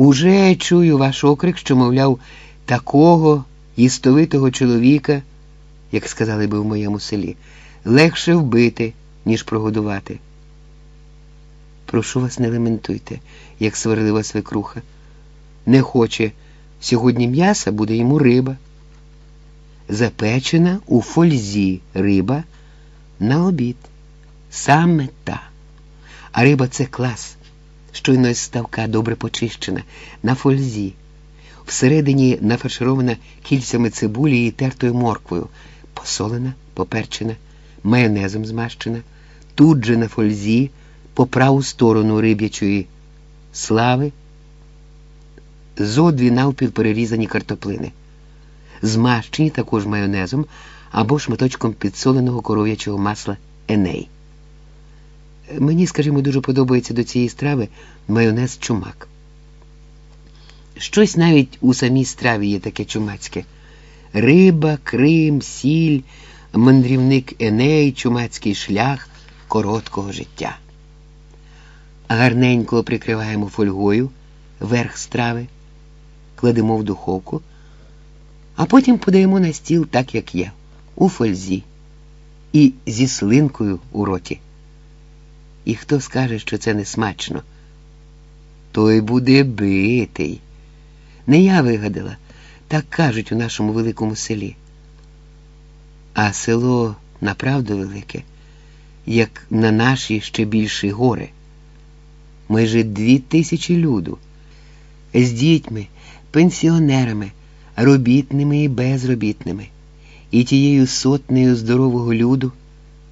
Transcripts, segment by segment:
Уже чую ваш окрик, що, мовляв, такого їстовитого чоловіка, як сказали би в моєму селі, легше вбити, ніж прогодувати. Прошу вас, не лементуйте, як сварлива свекруха. Не хоче сьогодні м'яса, буде йому риба. Запечена у фользі риба на обід. Саме та. А риба це клас. Щойно із ставка добре почищена, на фользі. Всередині нафарширована кільцями цибулі і тертою морквою, посолена, поперчена, майонезом змащена, тут же на фользі, по праву сторону риб'ячої слави, зо дві навпіл перерізані картоплини, змащені також майонезом або шматочком підсоленого коров'ячого масла еней. Мені, скажімо, дуже подобається до цієї страви майонез чумак. Щось навіть у самій страві є таке чумацьке. Риба, Крим, сіль, мандрівник Еней, чумацький шлях короткого життя. Гарненько прикриваємо фольгою верх страви, кладемо в духовку, а потім подаємо на стіл так, як є, у фользі і зі слинкою у роті. І хто скаже, що це не смачно, той буде битий. Не я вигадала, так кажуть у нашому великому селі. А село направду велике, як на наші ще більші гори. Майже дві тисячі люду з дітьми, пенсіонерами, робітними і безробітними, і тією сотнею здорового люду,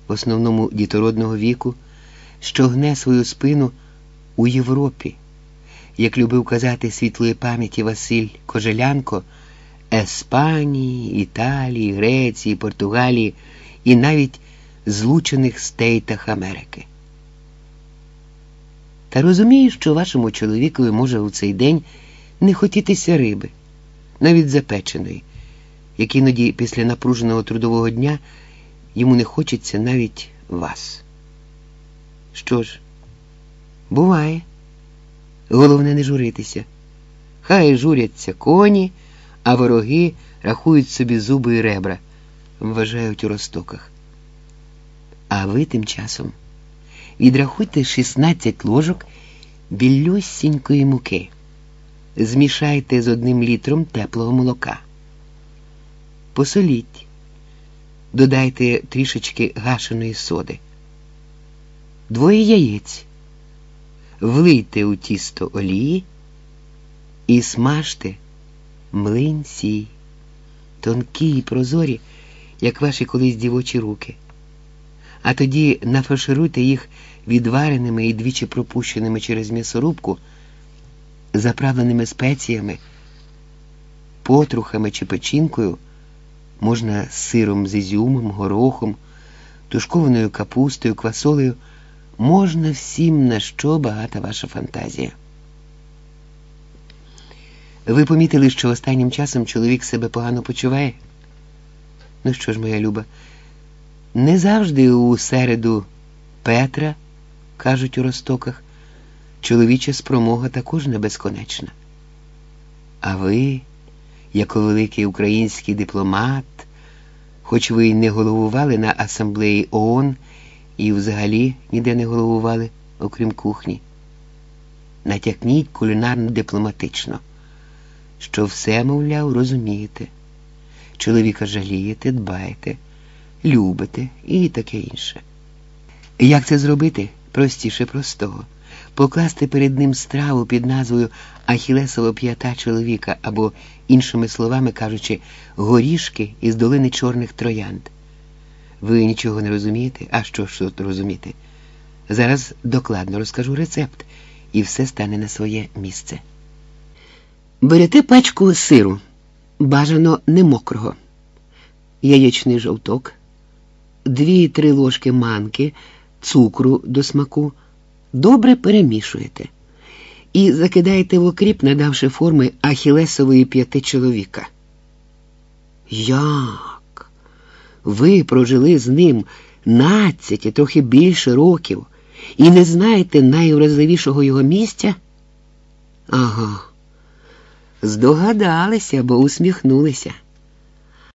в основному дітородного віку, що гне свою спину у Європі, як любив казати світлої пам'яті Василь Кожелянко, Еспанії, Італії, Греції, Португалії і навіть Злучених Стейтах Америки. Та розумію, що вашому чоловікові може у цей день не хотітися риби, навіть запеченої, як іноді після напруженого трудового дня йому не хочеться навіть вас. Що ж, буває, головне не журитися. Хай журяться коні, а вороги рахують собі зуби і ребра, вважають у ростоках. А ви тим часом відрахуйте 16 ложок білюсінької муки. Змішайте з одним літром теплого молока. Посоліть, додайте трішечки гашеної соди, двоє яєць, влийте у тісто олії і смажте млинці, тонкі й прозорі, як ваші колись дівочі руки. А тоді нафаршируйте їх відвареними і двічі пропущеними через м'ясорубку, заправленими спеціями, потрухами чи печінкою, можна з сиром з ізюмом, горохом, тушкованою капустою, квасолею, можна всім, на що багата ваша фантазія. Ви помітили, що останнім часом чоловік себе погано почуває? Ну що ж, моя люба? Не завжди у середу Петра, кажуть у ростоках, чоловіча спромога також не безконечна. А ви, як великий український дипломат, хоч ви й не головували на асамблеї ООН і взагалі ніде не головували, окрім кухні, натякніть кулінарно дипломатично, що все, мовляв, розумієте, чоловіка жалієте, дбаєте любите і таке інше. Як це зробити? Простіше простого. Покласти перед ним страву під назвою Ахілесова п'ята чоловіка або, іншими словами кажучи, горішки із долини чорних троянд. Ви нічого не розумієте? А що ж тут розуміти? Зараз докладно розкажу рецепт, і все стане на своє місце. Берете пачку сиру, бажано не мокрого, яєчний жовток. Дві-три ложки манки, цукру до смаку, добре перемішуєте і закидаєте в окріп, надавши форми ахілесової п'яти чоловіка. Як? Ви прожили з ним надцять і трохи більше років і не знаєте найуразливішого його місця? Ага, Здогадалися, бо усміхнулися.